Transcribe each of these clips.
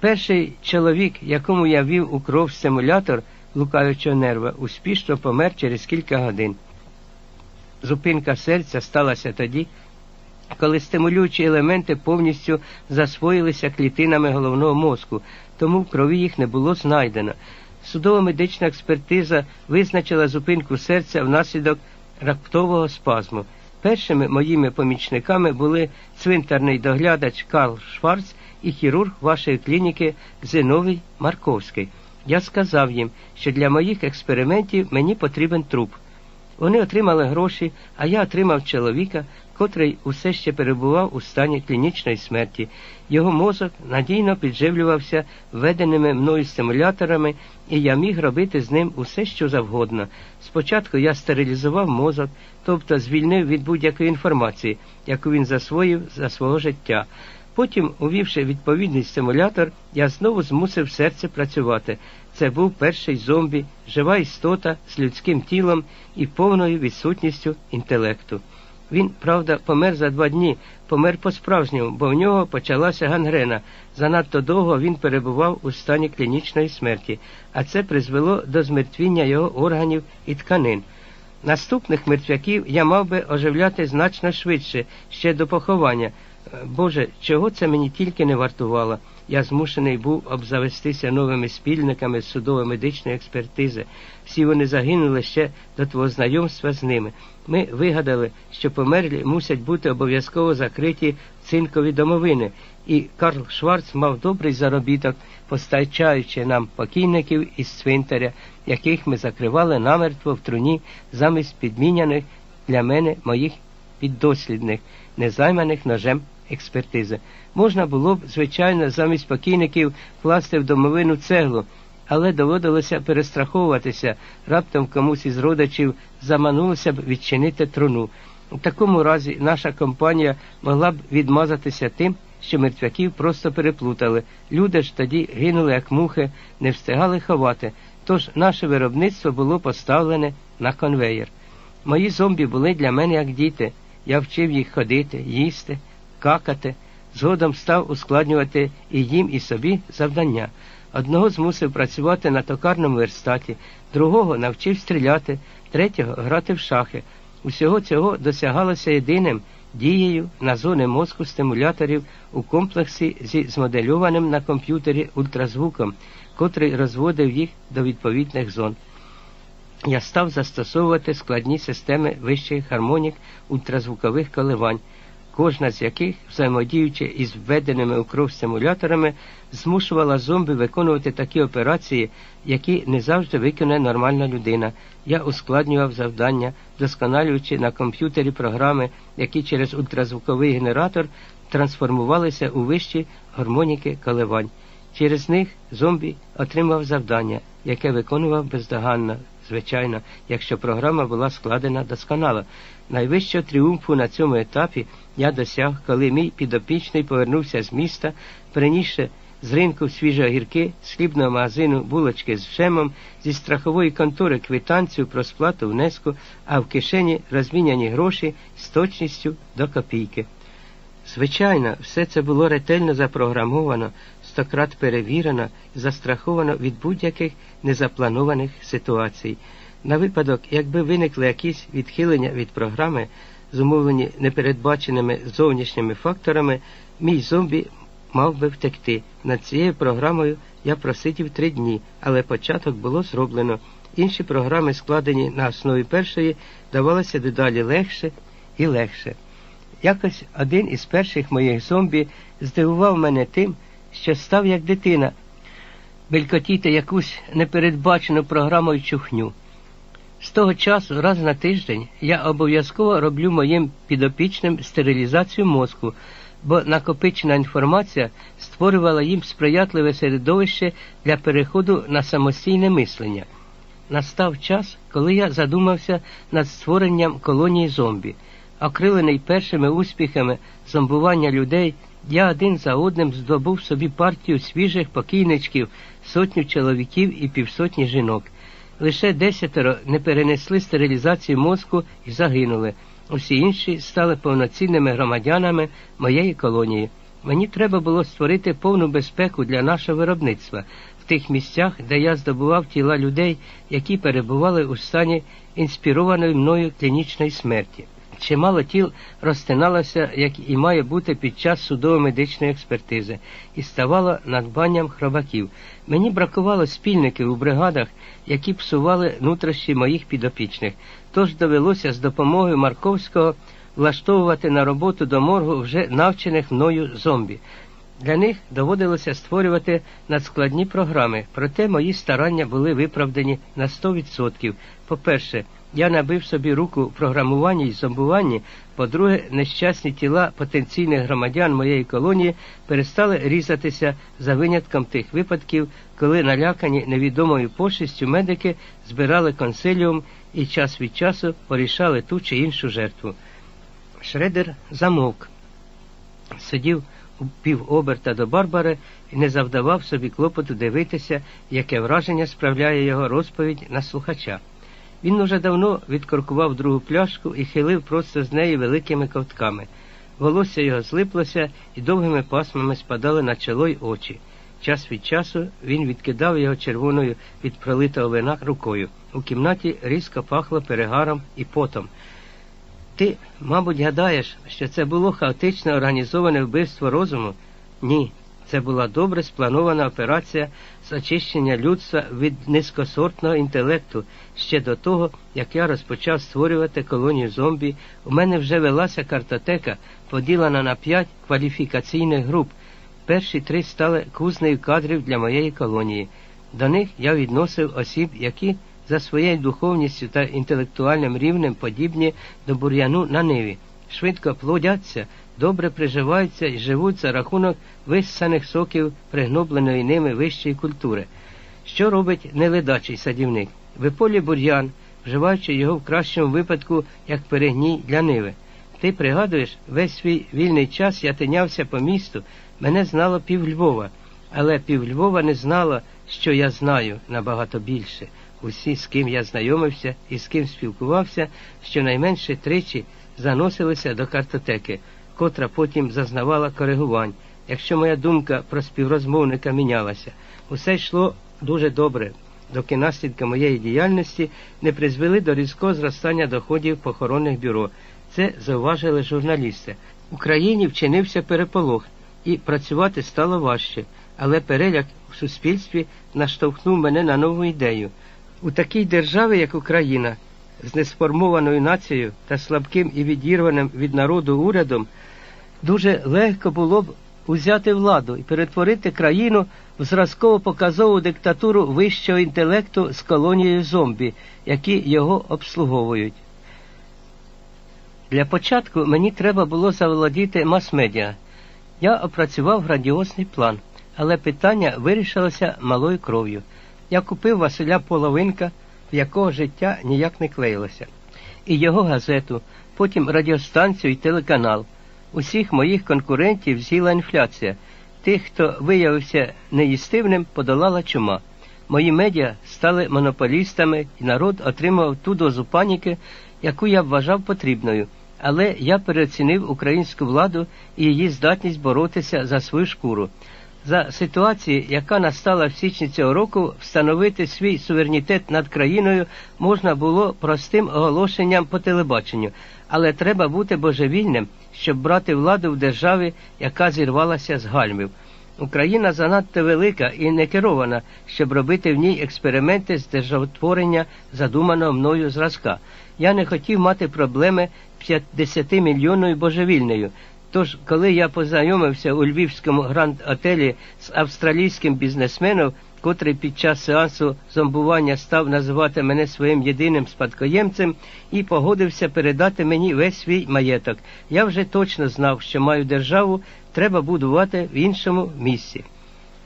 Перший чоловік, якому я вів у кров стимулятор лукаючого нерва, успішно помер через кілька годин. Зупинка серця сталася тоді, коли стимулюючі елементи повністю засвоїлися клітинами головного мозку, тому в крові їх не було знайдено. Судова медична експертиза визначила зупинку серця внаслідок раптового спазму. Першими моїми помічниками були цвинтарний доглядач Карл Шварц і хірург вашої клініки Зиновій Марковський. Я сказав їм, що для моїх експериментів мені потрібен труп. Вони отримали гроші, а я отримав чоловіка, котрий усе ще перебував у стані клінічної смерті. Його мозок надійно підживлювався введеними мною стимуляторами, і я міг робити з ним усе, що завгодно. Спочатку я стерилізував мозок, тобто звільнив від будь-якої інформації, яку він засвоїв за свого життя. Потім, увівши відповідний стимулятор, я знову змусив серце працювати. Це був перший зомбі, жива істота з людським тілом і повною відсутністю інтелекту. Він, правда, помер за два дні, помер по-справжньому, бо в нього почалася гангрена. Занадто довго він перебував у стані клінічної смерті, а це призвело до змертвіння його органів і тканин. Наступних мертвяків я мав би оживляти значно швидше, ще до поховання. Боже, чого це мені тільки не вартувало? Я змушений був обзавестися новими спільниками судово-медичної експертизи. Всі вони загинули ще до твого знайомства з ними. Ми вигадали, що померлі мусять бути обов'язково закриті цинкові домовини, і Карл Шварц мав добрий заробіток, постачаючи нам покійників із цвинтаря, яких ми закривали намертво в труні замість підміняних для мене моїх піддослідних, незайманих ножем експертизи. Можна було б, звичайно, замість покійників класти в домовину цеглу, але доводилося перестраховуватися, раптом комусь із родичів заманулося б відчинити труну. У такому разі наша компанія могла б відмазатися тим, що мертвяків просто переплутали. Люди ж тоді гинули, як мухи, не встигали ховати, тож наше виробництво було поставлене на конвеєр. Мої зомбі були для мене як діти. Я вчив їх ходити, їсти, какати, згодом став ускладнювати і їм, і собі завдання. Одного змусив працювати на токарному верстаті, другого навчив стріляти, третього грати в шахи. Усього цього досягалося єдиним дією на зони мозку стимуляторів у комплексі зі змодельованим на комп'ютері ультразвуком, котрий розводив їх до відповідних зон. Я став застосовувати складні системи вищих гармонік ультразвукових коливань кожна з яких, взаємодіючи із введеними у кров стимуляторами, змушувала зомби виконувати такі операції, які не завжди виконує нормальна людина. Я ускладнював завдання, досконалюючи на комп'ютері програми, які через ультразвуковий генератор трансформувалися у вищі гармоніки коливань. Через них зомбі отримав завдання, яке виконував бездоганно, звичайно, якщо програма була складена досконало. Найвищого тріумфу на цьому етапі я досяг, коли мій підопічний повернувся з міста, принісши з ринку свіжі огірки, з хлібного магазину булочки з шемом, зі страхової контори квитанцію про сплату внеску, а в кишені розміняні гроші з точністю до копійки. Звичайно, все це було ретельно запрограмовано, стократ перевірено і застраховано від будь-яких незапланованих ситуацій. На випадок, якби виникли якісь відхилення від програми, зумовлені непередбаченими зовнішніми факторами, мій зомбі мав би втекти. Над цією програмою я просидів три дні, але початок було зроблено. Інші програми, складені на основі першої, давалося дедалі легше і легше. Якось один із перших моїх зомбі здивував мене тим, що став як дитина, белькотіти якусь непередбачену програмою чухню. З того часу, раз на тиждень, я обов'язково роблю моїм підопічним стерилізацію мозку, бо накопичена інформація створювала їм сприятливе середовище для переходу на самостійне мислення. Настав час, коли я задумався над створенням колонії зомбі. Окрилений першими успіхами зомбування людей, я один за одним здобув собі партію свіжих покійничків, сотню чоловіків і півсотні жінок. Лише десятеро не перенесли стерилізацію мозку і загинули. Усі інші стали повноцінними громадянами моєї колонії. Мені треба було створити повну безпеку для нашого виробництва в тих місцях, де я здобував тіла людей, які перебували у стані інспірованої мною клінічної смерті. Чимало тіл розтиналося, як і має бути під час судово-медичної експертизи, і ставало надбанням хробаків. Мені бракувало спільників у бригадах, які псували нутрощі моїх підопічних, тож довелося з допомогою Марковського влаштовувати на роботу до моргу вже навчених мною зомбі. Для них доводилося створювати надскладні програми, проте мої старання були виправдані на 100%. По-перше, я набив собі руку в програмуванні і зомбуванні, по-друге, нещасні тіла потенційних громадян моєї колонії перестали різатися за винятком тих випадків, коли налякані невідомою пошістю медики збирали консиліум і час від часу порішали ту чи іншу жертву. Шредер замовк, сидів півоберта до Барбари і не завдавав собі клопоту дивитися, яке враження справляє його розповідь на слухача. Він уже давно відкоркував другу пляшку і хилив просто з неї великими ковтками. Волосся його злиплося і довгими пасмами спадали на чоло й очі. Час від часу він відкидав його червоною від пролитого вина рукою. У кімнаті різко пахло перегаром і потом. Ти, мабуть, гадаєш, що це було хаотично організоване вбивство розуму? Ні, це була добре спланована операція з очищення людства від низькосортного інтелекту. Ще до того, як я розпочав створювати колонію зомбі, у мене вже велася картотека, поділена на п'ять кваліфікаційних груп. Перші три стали кузнею кадрів для моєї колонії. До них я відносив осіб, які за своєю духовністю та інтелектуальним рівнем подібні до бур'яну на ниві, швидко плодяться, добре приживаються і живуть за рахунок виссаних соків пригнобленої ними вищої культури. Що робить неледачий садівник? Виполі бур'ян, вживаючи його в кращому випадку як перегній для ниви. Ти пригадуєш, весь свій вільний час я тинявся по місту, мене знало пів Львова, але пів Львова не знало, що я знаю набагато більше. Усі, з ким я знайомився і з ким спілкувався, щонайменше тричі заносилися до картотеки, котра потім зазнавала коригувань, якщо моя думка про співрозмовника мінялася. Усе йшло дуже добре, доки наслідки моєї діяльності не призвели до різкого зростання доходів похоронних бюро. Це зауважили журналісти. В Україні вчинився переполох, і працювати стало важче, але переляк в суспільстві наштовхнув мене на нову ідею. У такій державі, як Україна, з несформованою нацією та слабким і відірваним від народу урядом, дуже легко було б узяти владу і перетворити країну в зразково показову диктатуру вищого інтелекту з колонією зомбі, які його обслуговують. Для початку мені треба було заволодіти мас-медіа. Я опрацював грандіозний план, але питання вирішилося малою кров'ю. Я купив Василя Половинка, в якого життя ніяк не клеїлося, і його газету, потім радіостанцію і телеканал. Усіх моїх конкурентів з'їла інфляція. Тих, хто виявився неїстивним, подолала чума. Мої медіа стали монополістами, і народ отримав ту дозу паніки, яку я вважав потрібною. Але я переоцінив українську владу і її здатність боротися за свою шкуру. За ситуації, яка настала в січні цього року, встановити свій суверенітет над країною можна було простим оголошенням по телебаченню, але треба бути божевільним, щоб брати владу в державі, яка зірвалася з гальмів. Україна занадто велика і не керована, щоб робити в ній експерименти з державотворення задуманого мною зразка. Я не хотів мати проблеми 50 мільйонною божевільною. Тож, коли я познайомився у львівському гранд-отелі з австралійським бізнесменом, котрий під час сеансу зомбування став називати мене своїм єдиним спадкоємцем і погодився передати мені весь свій маєток, я вже точно знав, що мою державу треба будувати в іншому місці.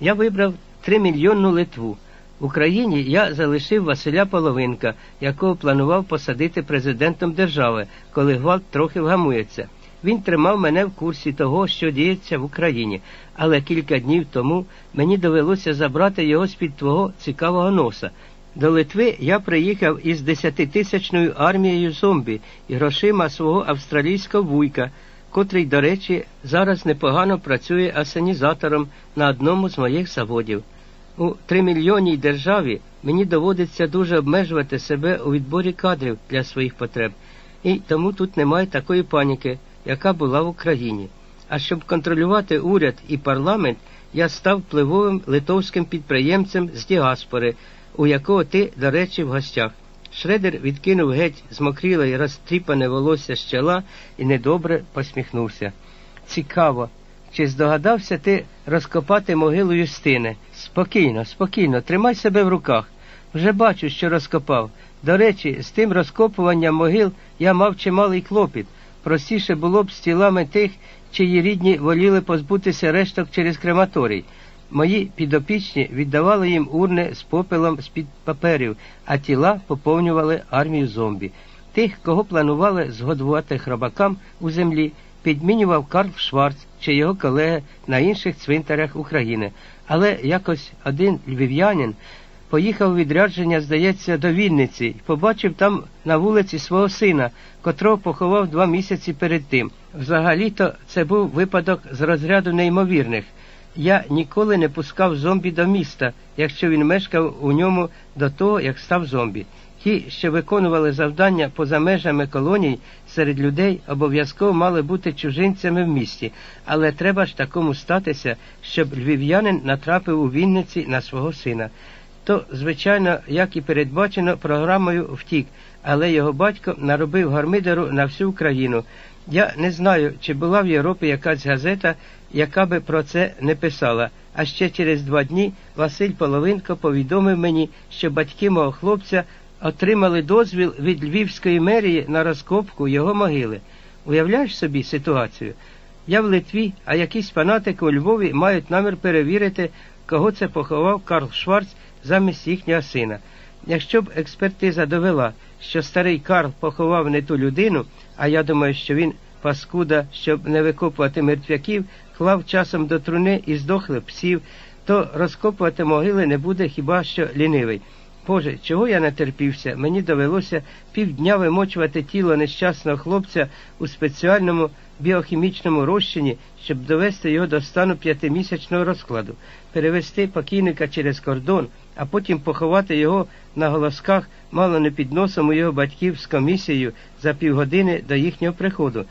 Я вибрав тримільйонну Литву. В Україні я залишив Василя Половинка, якого планував посадити президентом держави, коли гвалт трохи вгамується. Він тримав мене в курсі того, що діється в Україні, але кілька днів тому мені довелося забрати його з під твого цікавого носа. До Литви я приїхав із десятитисячною армією зомбі і грошима свого австралійського вуйка. котрий, до речі, зараз непогано працює асенізатором на одному з моїх заводів. У тримільйонній державі мені доводиться дуже обмежувати себе у відборі кадрів для своїх потреб, і тому тут немає такої паніки, яка була в Україні. А щоб контролювати уряд і парламент, я став впливовим литовським підприємцем з діаспори, у якого ти, до речі, в гостях. Шредер відкинув геть змокріле і розтріпане волосся з чола і недобре посміхнувся. Цікаво, чи здогадався ти розкопати могилу Юстини? Спокійно, спокійно, тримай себе в руках. Вже бачу, що розкопав. До речі, з тим розкопуванням могил я мав чималий клопіт. Простіше було б з тілами тих, чиї рідні воліли позбутися решток через крематорій. Мої підопічні віддавали їм урни з попелом з-під паперів, а тіла поповнювали армію зомбі. Тих, кого планували згодувати хробакам у землі, підмінював Карл Шварц чи його колеги на інших цвинтарях України. Але якось один львів'янин поїхав відрядження, здається, до Вінниці і побачив там на вулиці свого сина, котрого поховав два місяці перед тим. Взагалі-то це був випадок з розряду неймовірних. Я ніколи не пускав зомбі до міста, якщо він мешкав у ньому до того, як став зомбі. Ті, що виконували завдання поза межами колоній серед людей, обов'язково мали бути чужинцями в місті, але треба ж такому статися, щоб львів'янин натрапив у Вінниці на свого сина. То, звичайно, як і передбачено, програмою втік, але його батько наробив гармидеру на всю Україну. Я не знаю, чи була в Європі якась газета, яка би про це не писала. А ще через два дні Василь Половинко повідомив мені, що батьки мого хлопця отримали дозвіл від Львівської мерії на розкопку його могили. Уявляєш собі ситуацію? Я в Литві, а якісь фанатики у Львові мають намір перевірити, кого це поховав Карл Шварц замість їхнього сина. Якщо б експертиза довела, що старий Карл поховав не ту людину, а я думаю, що він, паскуда, щоб не викопувати мертвяків, клав часом до труни і здохли псів, то розкопувати могили не буде хіба що лінивий. Боже, чого я натерпівся? Мені довелося півдня вимочувати тіло нещасного хлопця у спеціальному біохімічному розчині, щоб довести його до стану п'ятимісячного розкладу, перевести покійника через кордон, а потім поховати його на голосках мало не під носом у його батьків з комісією за півгодини до їхнього приходу.